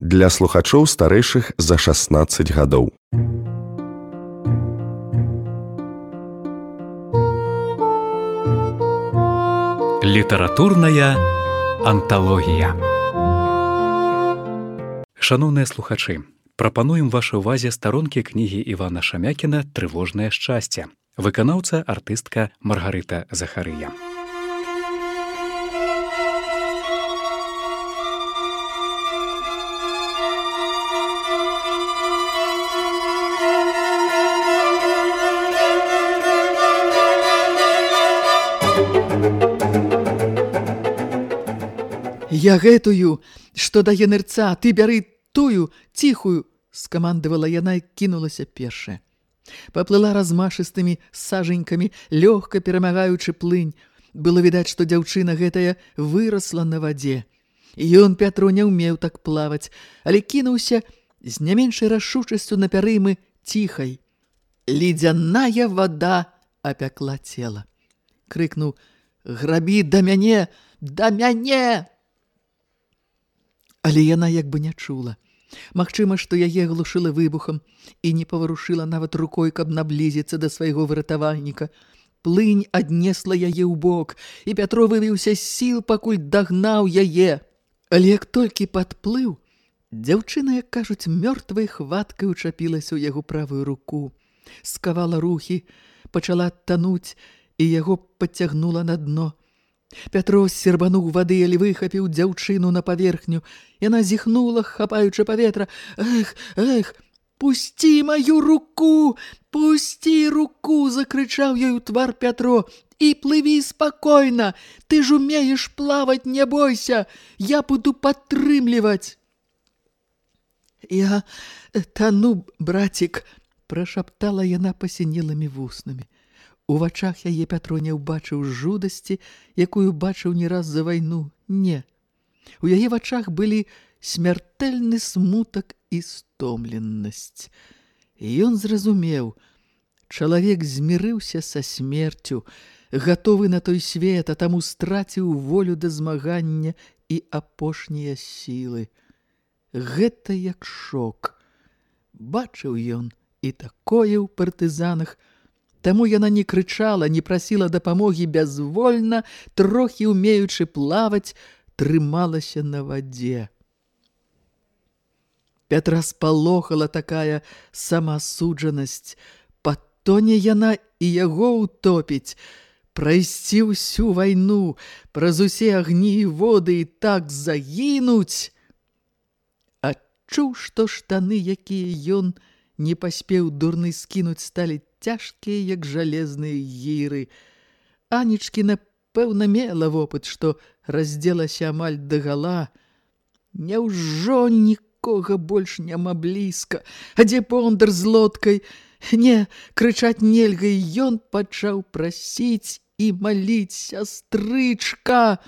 для слухачоў старэйшых за 16 гадоў. Літаратурная анталогія. Шаноўныя слухачы, прапануем вашай увазе старонкі кнігі Івана Шамякіна трывожнае шчасце. Выканаўца артыстка Маргарыта Захарыя. Я гэтую, што дае нырца, ты бяры тую ціхую, скамандавала яна і кінулася першая. Паплыла размашыстымі сажанькамі, лёгка перамагаючы плынь. Было відаць, што дзяўчына гэтая вырасла на вадзе. Ён Пятро не ўмеў так плаваць, але кінуўся з не меншай рашучасцю на пярымы ціхай. Ледзяная вада апякла цела. Крыкнуў: "Грабі да мяне, да мяне!" Але яна як бы не чула. Магчыма, што яе глушыла выбухам і не паварушыла нават рукой, каб наблізіцца да свайго выратавальніка. Плынь аднесла яе ў бок, і Пятро вывіўся з сіл, пакуль дагнаў яе. Але як толькі падплыў, дзяўчына, як кажуць, мёртвай хваткай учапілася ў яго правую руку. Скавала рухі, пачала тануць, і яго падцягнула на дно. Пятро сербануў вады, але выхапіў дзяўчыну на паверхню. Яна зіхнула, хапаючы паветра. «Эх, эх, пусці маю руку! Пусці руку!» – закрычаў ёй у твар Пятро. «І плыві спакойна! Ты ж умееш плаваць, не бойся! Я буду падтрымліваць!» «Я тану, братик!» – прашаптала яна пасінелымі вуснамі. У вачах яе Пятро не ўбачыў жудасці, якую бачыў не раз за вайну. Не. У яе вачах былі смяртэльны смутак і стомленасць. І ён зразумеў, чалавек змірыўся са смерцю, гатовы на той свет, а таму страціў волю да змагання і апошнія сілы. Гэта як шок. Бачыў ён і такое ў партызанах, Таму яна не крычала, не прасіла дапамогі бязвольна, трохі ўмеючы плаваць, трымалася на вадзе. Пятра спалохала такая самасуджанасць. Патоне яна і яго ўтопіць, прайсці ўсю вайну, праз усе агні і воды і так загінуць. Адчуў, што штаны, якія ён не паспеў дурны скінуць, сталі цяжкія, як жалезныя гіры. Анечкі, напэўна, мела вопыт, што раздзелася амаль дагала. Няўжо нікога больш няма блізка, а дзе пондар з лодкай? Не, крычаць нельга, і ён пачаў прасіць і маліць сястрычка,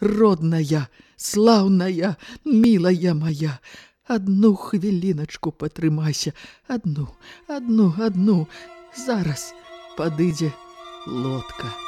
родная, слаўная, мілая моя, Адну хвіліначку патрымайся, адну, адну, адну, зараз падыдзе лодка.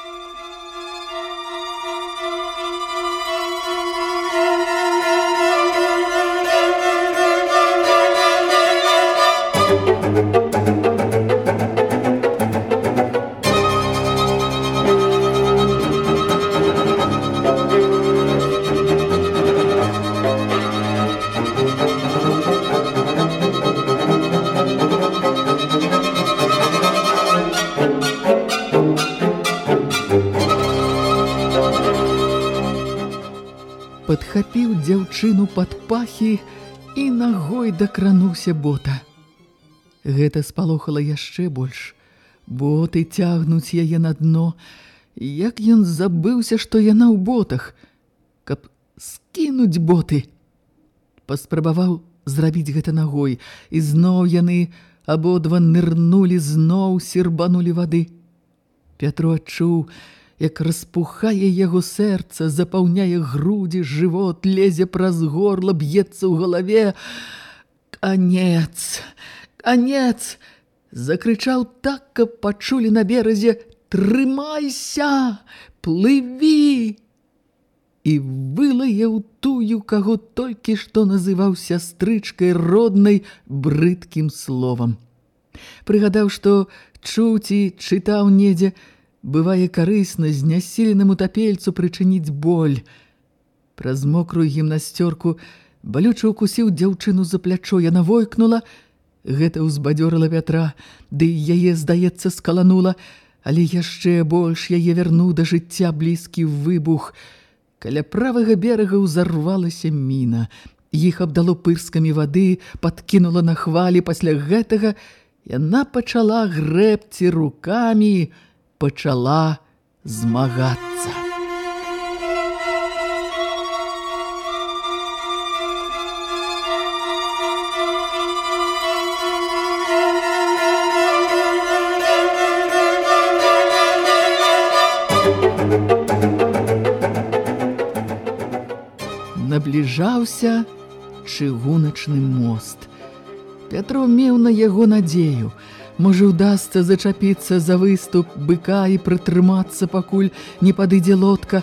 Пад пахі і нагой дакрануўся бота. Гэта спалохала яшчэ больш. Боты цягнуць яе на дно. Як ён забыўся, што яна ў ботах, каб скінуць боты. Паспрабаваў зрабіць гэта нагой, і зноў яны абодва нырнулі, зноў сербанулі вады. Пятро адчуў, як распухае яго сэрца, запаўняе грудзі, жывот лезе праз горла, б'ецца ў галаве. Канец! Канец! Закрычаў так, каб пачулі на беразе: Трымайся! Плыві! і вылае ў тую, каго толькі што называў сястрычкай роднай брыдкім словам. Прыгадаў, што чуць і чытаў недзе, бывае карысна знясіленаму тапельцу прычыніць боль. Праз мокрую гімнасцёрку балюча укусіў дзяўчыну за плячо, яна войкнула, гэта ўзбадзёрыла вятра, ды яе, здаецца, скаланула, але яшчэ больш яе вярнуў да жыцця блізкі выбух – Каля правага берага ўзарвалася міна. Іх абдало пырскамі вады, падкінула на хвалі. Пасля гэтага, яна пачала грэбці рукамі, пачала змагацца. набліжаўся чыгуначны мост. Пятро меў на яго надзею. Можа, удасца зачапіцца за выступ быка і прытрымацца, пакуль не падыдзе лодка.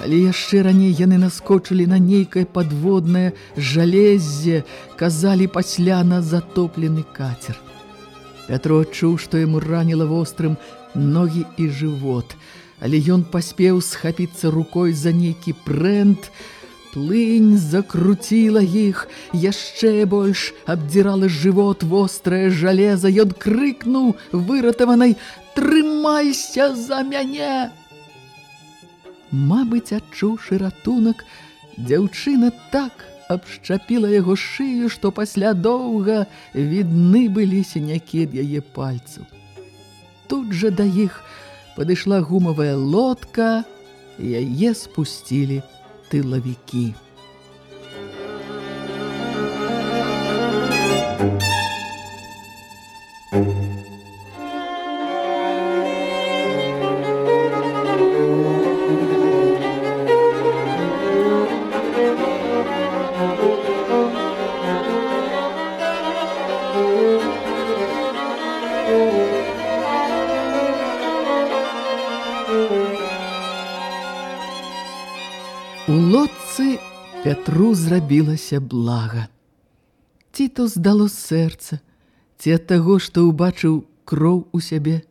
Але яшчэ раней яны наскочылі на нейкае падводнае жалеззе, казалі пасля на затоплены кацер. Пятро адчуў, што яму раніла вострым ногі і жывот, але ён паспеў схапіцца рукой за нейкі прэнт, Плынь закруціла іх, яшчэ больш абдзірала жывот вострае жалеза, ён крыкнуў выратаванай: «Трымайся за мяне! Мабыць, адчуўшы ратунак, дзяўчына так абшчапіла яго шыю, што пасля доўга відны былі сінякі ад яе пальцаў. Тут жа да іх падышла гумавая лодка, і яе спусцілі тылавікі. Зрабілася блага. Ці то здало сэрца, ці ад таго, што ўбачыў кроў у сябе.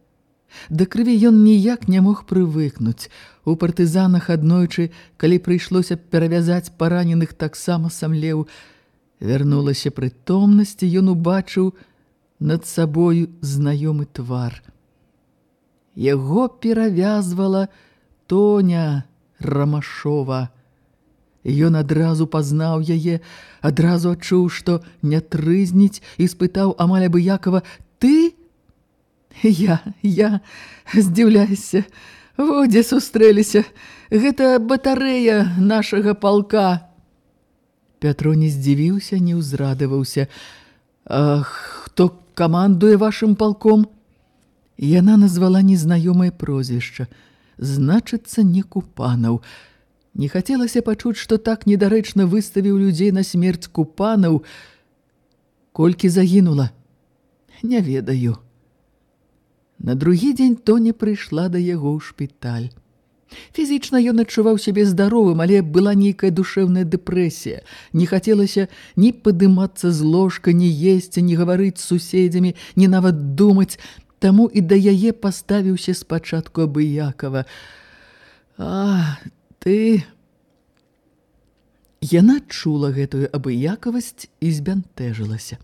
Да крыві ён ніяк не мог прывыкнуць. У партызанах аднойчы, калі прыйшлося перавязаць параненых таксама самлеў, вярнулася прытомнасці, ён убачыў над сабою знаёмы твар. Яго перавязвала Тоня Рамашова – Ён адразу пазнаў яе, адразу адчуў, што не трызніць і спытаў амаль абыякова: «Ты? Я, я, здзіўляйся, во дзе сустрэліся, гэта батарэя нашага палка. Пятро не здзівіўся, не ўзрадаваўся. А хто камандуе вашым палком? Яна назвала незнаёмае прозвішча. Значыцца, не купанаў. Не хацелася пачуць, што так недарэчна выставіў людзей на смерць купанаў. Колькі загінула? Не ведаю. На другі дзень Тоні прыйшла да яго ў шпіталь. Фізічна ён адчуваў сябе здаровым, але была нейкая душэўная дэпрэсія. Не хацелася ні падымацца з ложка, ні есці, ні гаварыць з суседзямі, ні нават думаць. Таму і да яе паставіўся спачатку абыякава. А, ты Яна чула гэтую абыякавасць і збянтэжылася.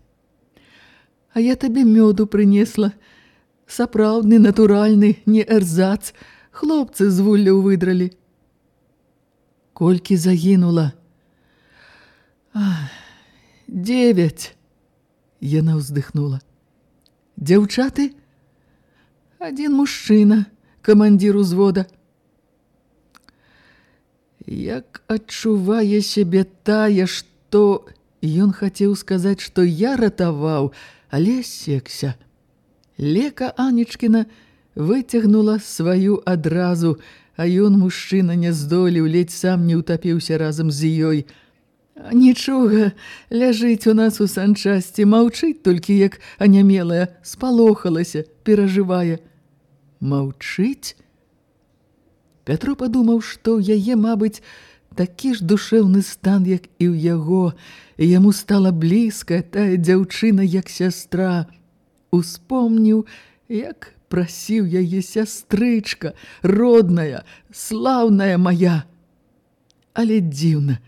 А я табе мёду прынесла, сапраўдны натуральны не эрзац, хлопцы з вулляў выдралі. Колькі загінула? Девять. Яна ўздыхнула. Дзяўчаты? Адзін мужчына, камандзір узвода. Як адчувае сябе тая, што ён хацеў сказаць, што я ратаваў, але секся. Лека Анечкіна выцягнула сваю адразу, а ён, мужчына, не здолеў, ледзь сам не ўтапіўся разам з ёй. Нічога, ляжыць у нас у санчасці, маўчыць толькі, як анямелая, спалохалася, перажывае. Маўчыць? Пятро падумаў, што яе, мабыць, Такі ж душэўны стан, як і ў яго, і яму стала блізкая тая дзяўчына, як сястра. Успомніў, як прасіў яе сястрычка, родная, слаўная моя. Але дзіўна,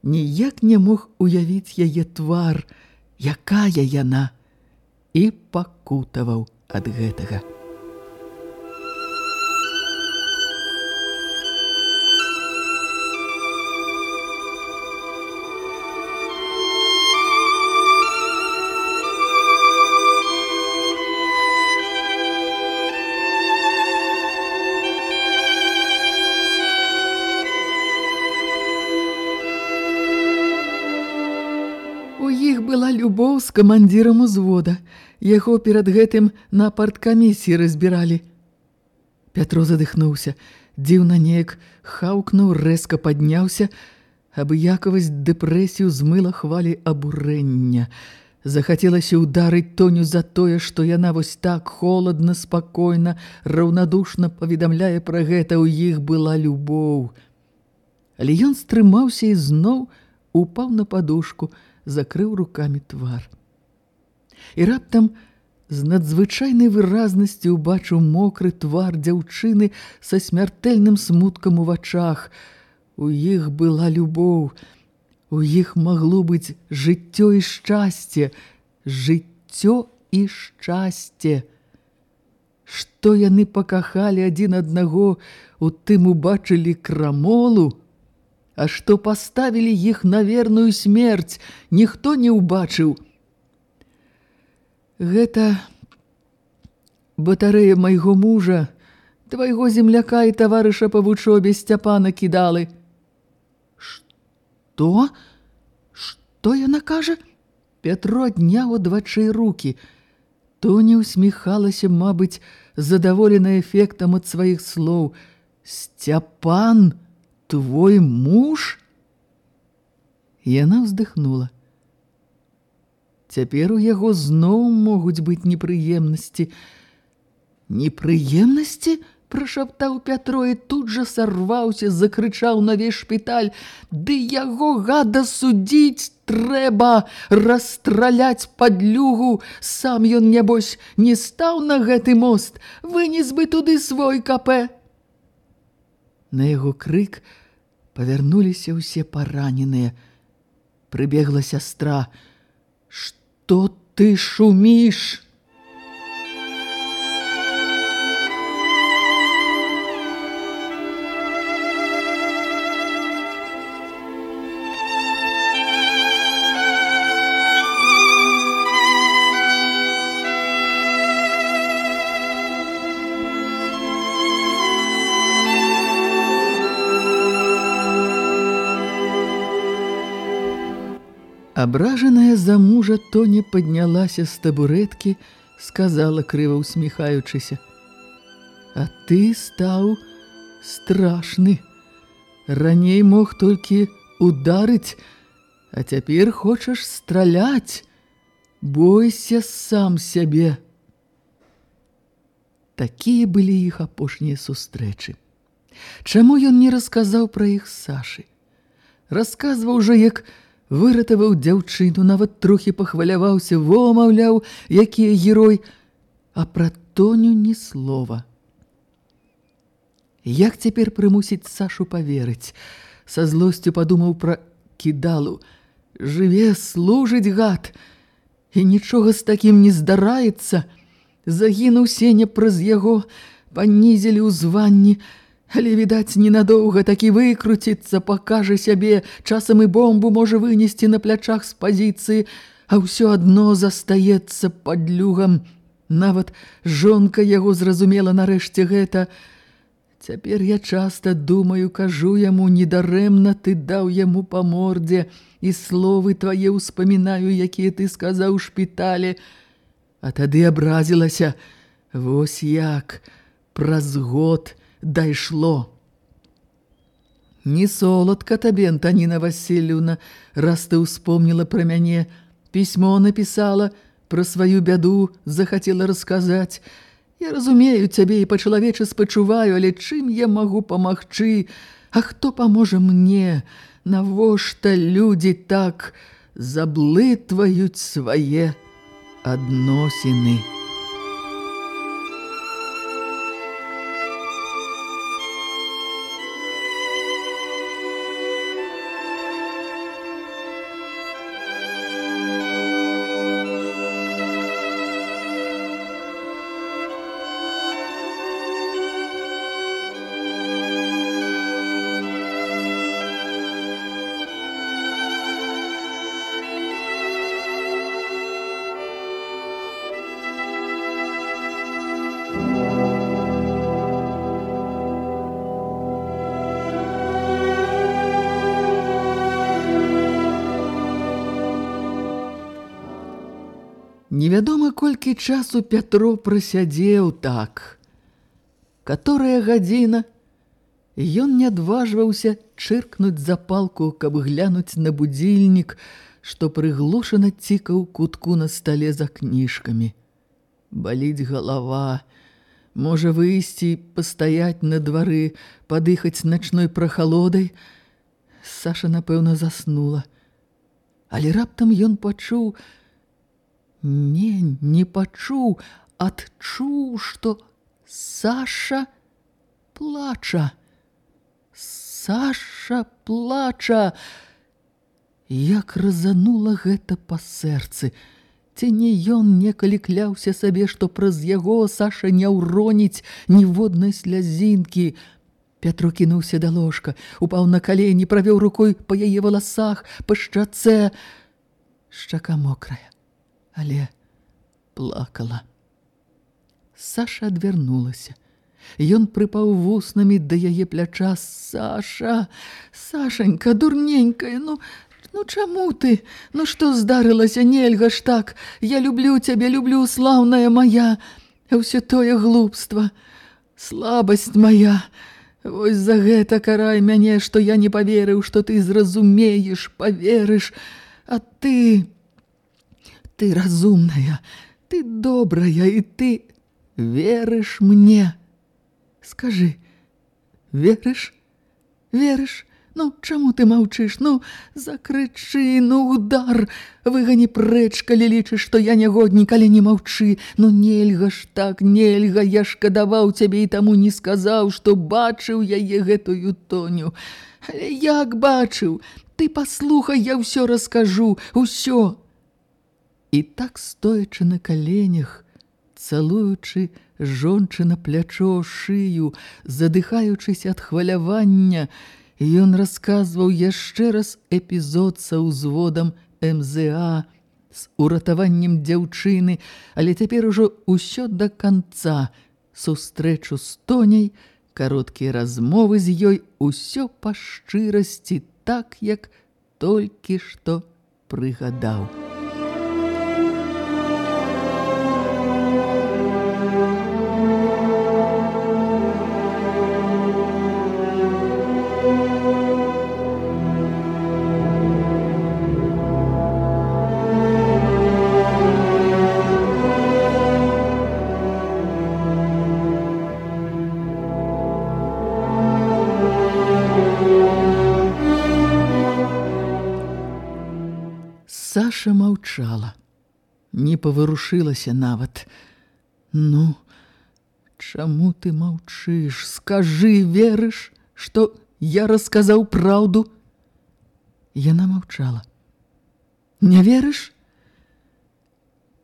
ніяк не мог уявіць яе твар, якая яна, і пакутаваў ад гэтага. Любоў з камандзірам узвода. Яго перад гэтым на парткамісіі разбіралі. Пятро задыхнуўся. Дзіўна неяк хаўкнуў, рэзка падняўся. Абыякавасць дэпрэсію змыла хвалі абурэння. Захацелася ўдарыць Тоню за тое, што яна вось так холадна, спакойна, раўнадушна паведамляе пра гэта, у іх была любоў. Але ён стрымаўся і зноў упаў на падушку, закрыў рукамі твар. І раптам з надзвычайнай выразнасцю убачыў мокры твар дзяўчыны са смяртэльным смуткам у вачах. У іх была любоў, у іх магло быць жыццё і шчасце, жыццё і шчасце. Што яны пакахалі адзін аднаго, у тым убачылі крамолу, А што паставілі іх на верную смерць, ніхто не ўбачыў. Гэта батарэя майго мужа, твайго земляка і таварыша па вучобе Сцяпана кідалы. Што? Што яна кажа? Пятро адняў ад вачэй рукі. Тоня усміхалася, мабыць, задаволена эфектам ад сваіх слоў. Сцяпан! Твой муж? Яна ўздыхнула. Цяпер у яго зноў могуць быць непрыемнасці. Непрыемнасці? прашаптаў Пятро і тут жа сарваўся, закрычаў на весь шпіталь: Ды яго гада судзіць трэба, расстраляць падлюгу, сам ён нябось не стаў на гэты мост, вынес бы туды свой капе. На яго крык Павярнуліся ўсе параненыя. Прыбегла сястра. Што ты шуміш? Абражаная за мужа Тоня паднялася з табурэткі, сказала крыва усміхаючыся: « А ты стаў страшны. Раней мог толькі ударыць, а цяпер хочаш страляць. Бойся сам сябе. Такія былі іх апошнія сустрэчы. Чаму ён не расказаў пра іх Сашы? Расказваў жа, як выратаваў дзяўчыну, нават трохі пахваляваўся, во, маўляў, які герой, а пра Тоню ні слова. Як цяпер прымусіць Сашу паверыць? Са злосцю падумаў пра кідалу. Жыве, служыць гад, і нічога з такім не здараецца. Загінуў сеня праз яго, панізілі ў званні, Але, відаць, ненадоўга такі выкруціцца, пакажа сябе, часам і бомбу можа вынесці на плячах з пазіцыі, а ўсё адно застаецца пад люгам. Нават жонка яго зразумела нарэшце гэта. Цяпер я часта думаю, кажу яму, недарэмна ты даў яму па мордзе, і словы твае ўспамінаю, якія ты сказаў у шпітале. А тады абразілася, вось як, праз год – дайшло. Не соладка табе, Антаніна Васильевна, раз ты ўспомніла пра мяне, пісьмо напісала, пра сваю бяду захацела расказаць. Я разумею цябе і па-чалавечы спачуваю, але чым я магу памагчы? А хто паможа мне, навошта людзі так заблытваюць свае адносіны? Невядома, колькі часу Пятро прасядзеў так. Каторая гадзіна ён не адважваўся чыркнуць запалку, каб глянуць на будзільнік, што прыглушана цікаў кутку на стале за кніжкамі. Баліць галава, можа выйсці, пастаяць на двары, падыхаць начной прахалодай. Саша, напэўна, заснула. Але раптам ён пачуў, Не, не пачуў, адчуў, што Саша плача. Саша плача. Як разанула гэта па сэрцы. Ці не ён некалі кляўся сабе, што праз яго Саша не ўроніць ніводнай слязінкі. Пятро кінуўся да ложка, упаў на калені, правёў рукой па яе валасах, па шчацэ. Шчака мокрая але плакала. Саша адвярнулася. Ён прыпаў вуснамі да яе пляча: Саша, Сашанька, дурненькая, ну, ну чаму ты? Ну што здарылася, нельга ж так. Я люблю цябе, люблю слаўная моя, а ўсё тое глупства, слабасць моя. Вось за гэта карай мяне, што я не паверыў, што ты зразумееш, паверыш, а ты ты разумная, ты добрая, і ты верыш мне. Скажы, верыш? Верыш? Ну, чаму ты маўчыш? Ну, закрычы, ну, удар. Выгані прэч, калі лічыш, што я нягоднік, але не маўчы. Ну, нельга ж так, нельга, я шкадаваў цябе і таму не сказаў, што бачыў яе гэтую тоню. Але як бачыў? Ты паслухай, я ўсё раскажу, усё. І так стоячы на каленях, цалуючы жончына плячо шыю, задыхаючыся ад хвалявання, ён расказваў яшчэ раз эпізод са ўзводам МЗА з уратаваннем дзяўчыны, але цяпер ужо ўсё да канца, сустрэчу з тоняй, кароткія размовы з ёй, усё па шчырасці, так як толькі што прыгадаў. Маўчала, не паварушылася нават. Ну, чаму ты маўчыш? Скажы, верыш, што я расказаў праўду? Яна маўчала. Не верыш?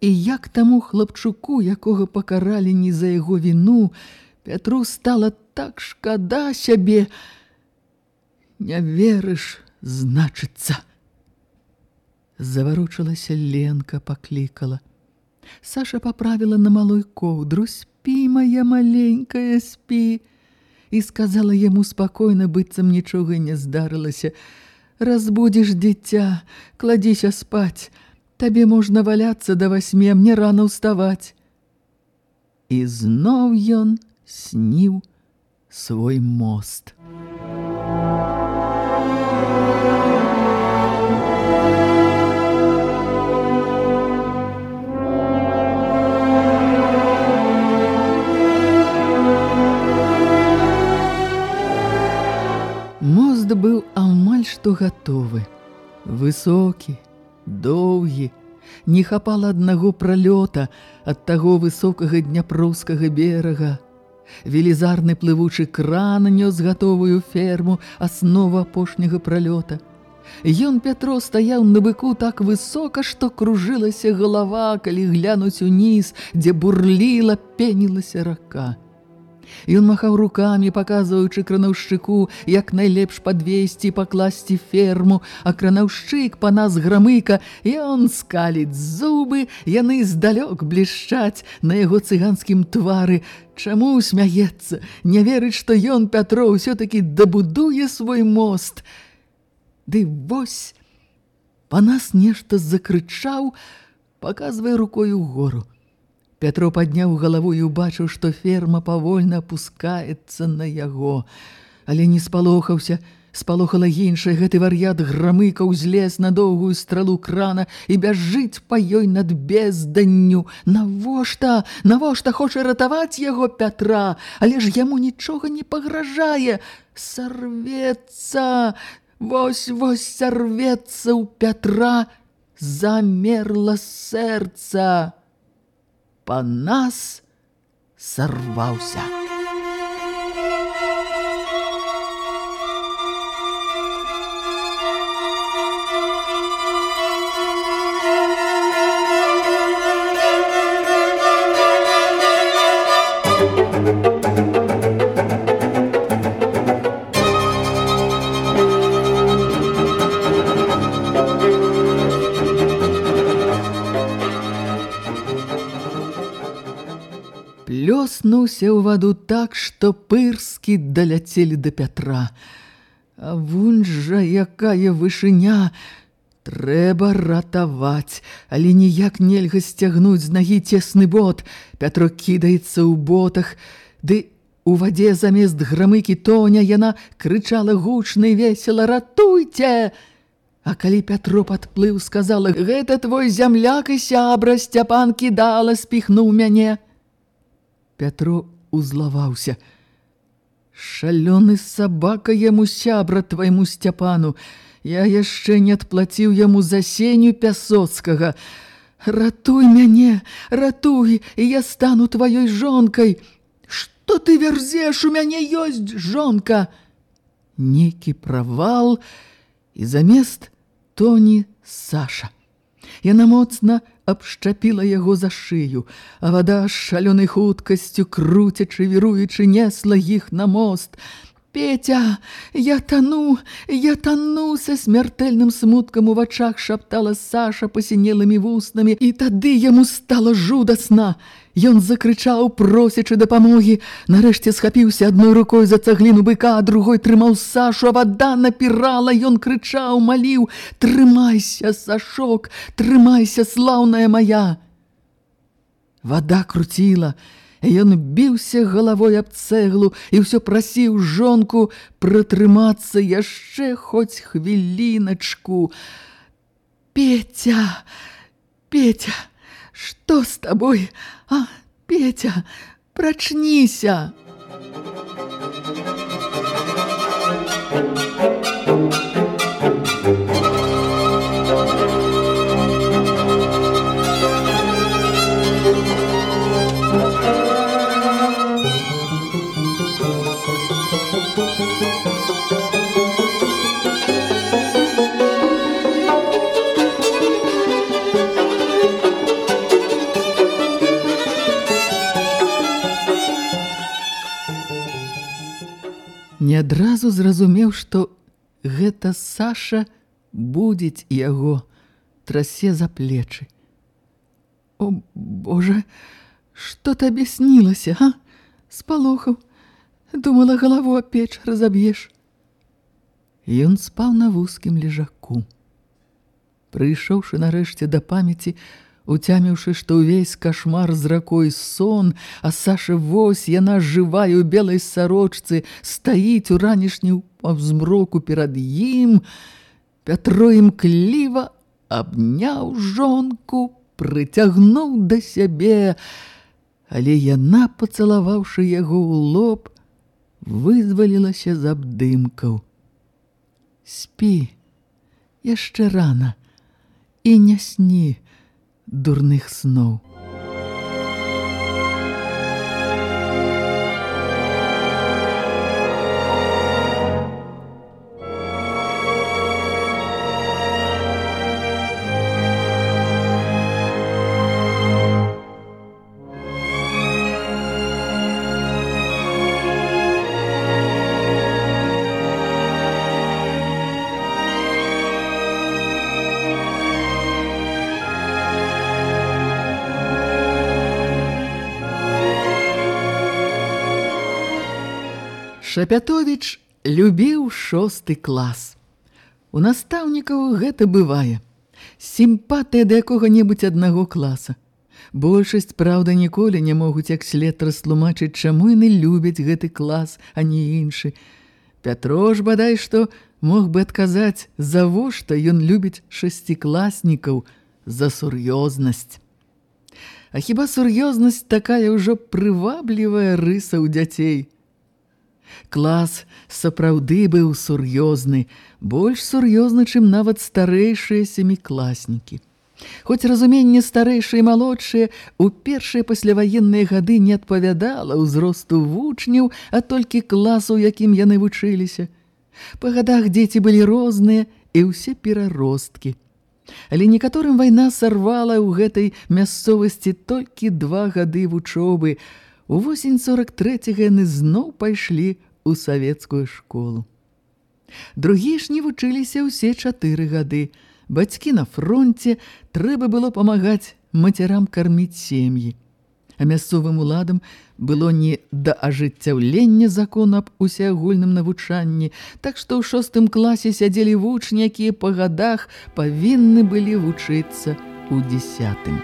І як таму хлапчуку, якога пакаралі не за яго віну, Пятру стала так шкада сябе. Не верыш, значыцца. Заваручылася Ленка, паклікала. Саша паправіла на малой коўдру: "Спі, моя маленькая, спі!" І сказала яму спакойна, быццам нічога не здарылася: "Разбудзіш дзіця, кладзіся спаць. Табе можна валяцца да васьмі, мне рана ўставаць." І зноў ён сніў свой мост. Што гатовы. Высокі, доўгі, не хапала аднаго пралёта ад таго высокага дняпроўскага берага. Велізарны плывучы кран нёс гатовую ферму аснову апошняга пралёта. Ён Пятро стаяў на быку так высока, што кружылася галава, калі глянуць уніз, дзе бурліла, пенілася рака. Ён махаў рукамі, паказваючы кранаўшчыку, як найлепш падвесці пакласці ферму, а кранаўшчык па нас грамыка, і он скаліць зубы, яны здалёк блішчаць на яго цыганскім твары. Чаму смяецца? Не верыць, што ён, Пятро, ўсё-такі дабудуе свой мост – Ды вось па нас нешта закрычаў, паказвае рукою гору. Пятро падняў галаву і убачыў, што ферма павольна опускаецца на яго, але не спалохаўся, спалохала іншая гэты вар'ят грамыка ўзлез на доўгую стралу крана і бяжыць па ёй над безданню. Навошта? Навошта хоча ратаваць яго Пятра, але ж яму нічога не пагражае. Сарвецца! Вось-вось сорвецца ў Пятра, замерла сэрца. Па нас сорваўся. Плёснуўся ў ваду так, што пырскі даляцелі да Пятра. А вунь жа якая вышыня! Трэба ратаваць, але ніяк нельга сцягнуць з нагі цесны бот. Пятро кідаецца ў ботах, ды у вадзе замест грамыкі тоня яна крычала гучна і весела: «Ратуйце!» А калі Пятро падплыў, сказала: «Гэта твой зямляк і сябра Сцяпан кідала, спіхнуў мяне». Пятро узлаваўся. Шалёны сабака яму сябра твайму сцяпану. Я яшчэ не адплаціў яму за сеню пясоцкага. Ратуй мяне, ратуй, і я стану тваёй жонкай. Што ты верзеш, у мяне ёсць жонка. Некі правал, і замест тоні Саша. Яна моцна абшчапіла яго за шыю, а вада з шалёнай хуткасцю, круцячы, віруючы, несла іх на мост. «Петя, я тану, я тану!» Са смертельным смуткам у вачах шаптала Саша пасінелымі вуснамі, і тады яму стала жудасна. Ён закрычаў, просячы дапамогі. Нарэшце схапіўся адной рукой за цагліну быка, а другой трымаў Сашу, а вада напірала. Ён крычаў, маліў: «Трымайся, Сашок, трымайся, слаўная моя!» Вада круціла, Ён біўся галавой аб цэглу і ўсё прасіў жонку пратрымацца яшчэ хоць хвіліначку. «Петя! Петя! Што з табой? А, Петя, прачніся!» Не адразу зразумеў, што гэта Саша будзіць яго, трасе за плечы. О, Боже, што табе снілася, га? Спалохаў, думала, галаву о печ разаб'еш. Ён спаў на вузкім лежаку. Прыйшоўшы нарэшце да памяці, уцяміўшы, што ўвесь кашмар з ракой сон, а Саша вось яна жывая ў белай сарочцы, стаіць у ранішню паўзмроку перад ім, Пятро імкліва абняў жонку, прыцягнуў да сябе, але яна, пацалаваўшы яго ў лоб, вызвалілася з абдымкаў. Спі, яшчэ рана, і не сні дурных сноў. Шапятовіч любіў шосты клас. У настаўнікаў гэта бывае. Сімпатыя да якога-небудзь аднаго класа. Большасць, праўда, ніколі не могуць як след растлумачыць, чаму яны любяць гэты клас, а не іншы. Пятрош, бадай што, мог бы адказаць, завошта ён любіць шасцікласнікаў за сур'ёзнасць. А хіба сур'ёзнасць такая ўжо прываблівая рыса ў дзяцей – Клас сапраўды быў сур'ёзны, больш сур'ёзны, чым нават старэйшыя семікласнікі. Хоць разуменне старэйшыя і малодшыя у першыя пасляваенныя гады не адпавядала ўзросту вучняў, а толькі класу, у якім яны вучыліся. Па гадах дзеці былі розныя і ўсе пераросткі. Але некаторым вайна сарвала ў гэтай мясцовасці толькі два гады вучобы, У восень 43 яны зноў пайшлі ў савецкую школу. Другія ж не вучыліся ўсе чатыры гады. Бацькі на фронте трэба было памагаць мацярам карміць сем'і. А мясцовым уладам было не да ажыццяўлення закона аб усеагульным навучанні, так што ў шостым класе сядзелі вучні, якія па гадах павінны былі вучыцца ў дзесятым.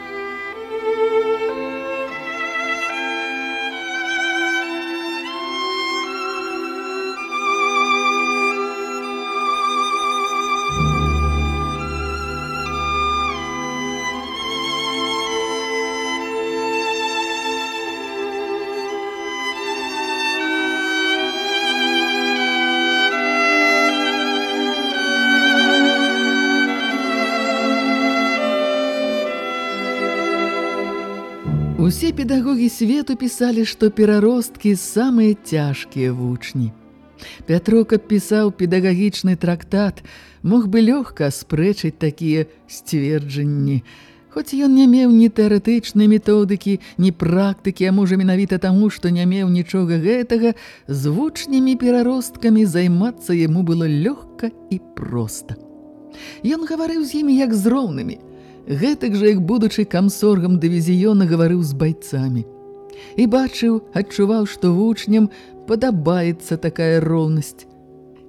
Усе педагогі свету пісалі, што пераросткі самыя цяжкія вучні. Пятро, каб пісаў педагагічны трактат, мог бы лёгка спрэчыць такія сцверджанні. Хоць ён не меў ні тэарэтычнай методыкі, ні практыкі, а можа менавіта таму, што не меў нічога гэтага, з вучнямі пераросткамі займацца яму было лёгка і проста. Ён гаварыў з імі як з роўнымі – гэтак жа як будучы камсоргам дывізіёна гаварыў з байцамі. І бачыў, адчуваў, што вучням падабаецца такая роўнасць.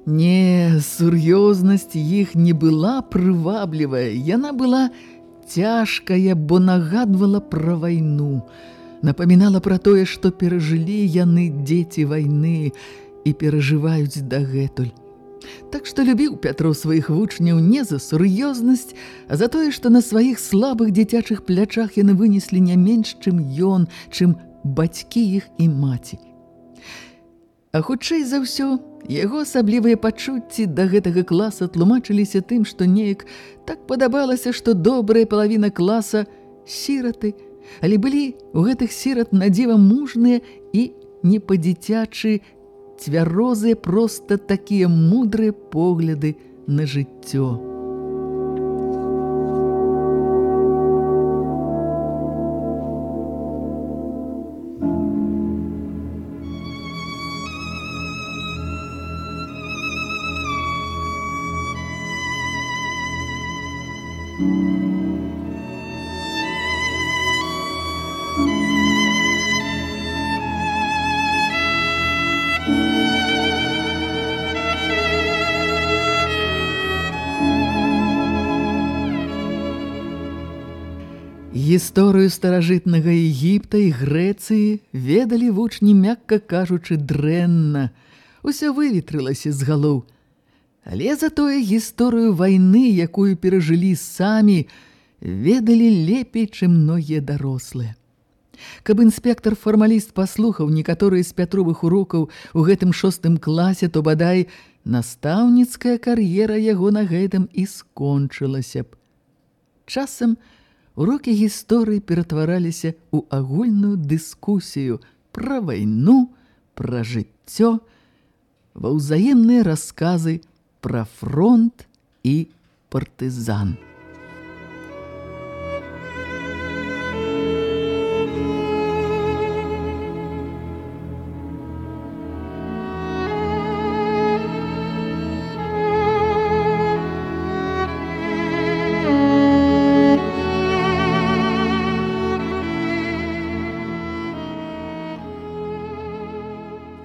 Не, сур'ёзнасць іх не была прываблівая, яна была цяжкая, бо нагадвала пра вайну, напамінала пра тое, што перажылі яны дзеці вайны і перажываюць дагэтуль. Так што любіў Пятро сваіх вучняў не за сур'ёзнасць, а за тое, што на сваіх слабых дзіцячых плячах яны вынеслі не менш, чым ён, чым бацькі іх і маці. А хутчэй за ўсё, яго асаблівыя пачуцці да гэтага класа тлумачыліся тым, што неяк так падабалася, што добрая палавіна класа сіраты, але былі ў гэтых сірат надзіва мужныя і не па-дзіцячы цвярозыя проста такія мудрыя погляды на жыццё. Гісторыю старажытнага Егіпта і Грэцыі ведалі вучні, мякка кажучы, дрэнна. Усё выветрылася з галоў. Але затое гісторыю вайны, якую перажылі самі, ведалі лепей, чым многія дарослыя. Каб інспектор фармаліст паслухаў некаторыя з пятровых урокаў у гэтым шостым класе, то бадай настаўніцкая кар'ера яго на гэтым і скончылася б. Часам урокі гісторыі ператвараліся ў агульную дыскусію пра вайну, пра жыццё, ва ўзаемныя расказы пра фронт і партызан.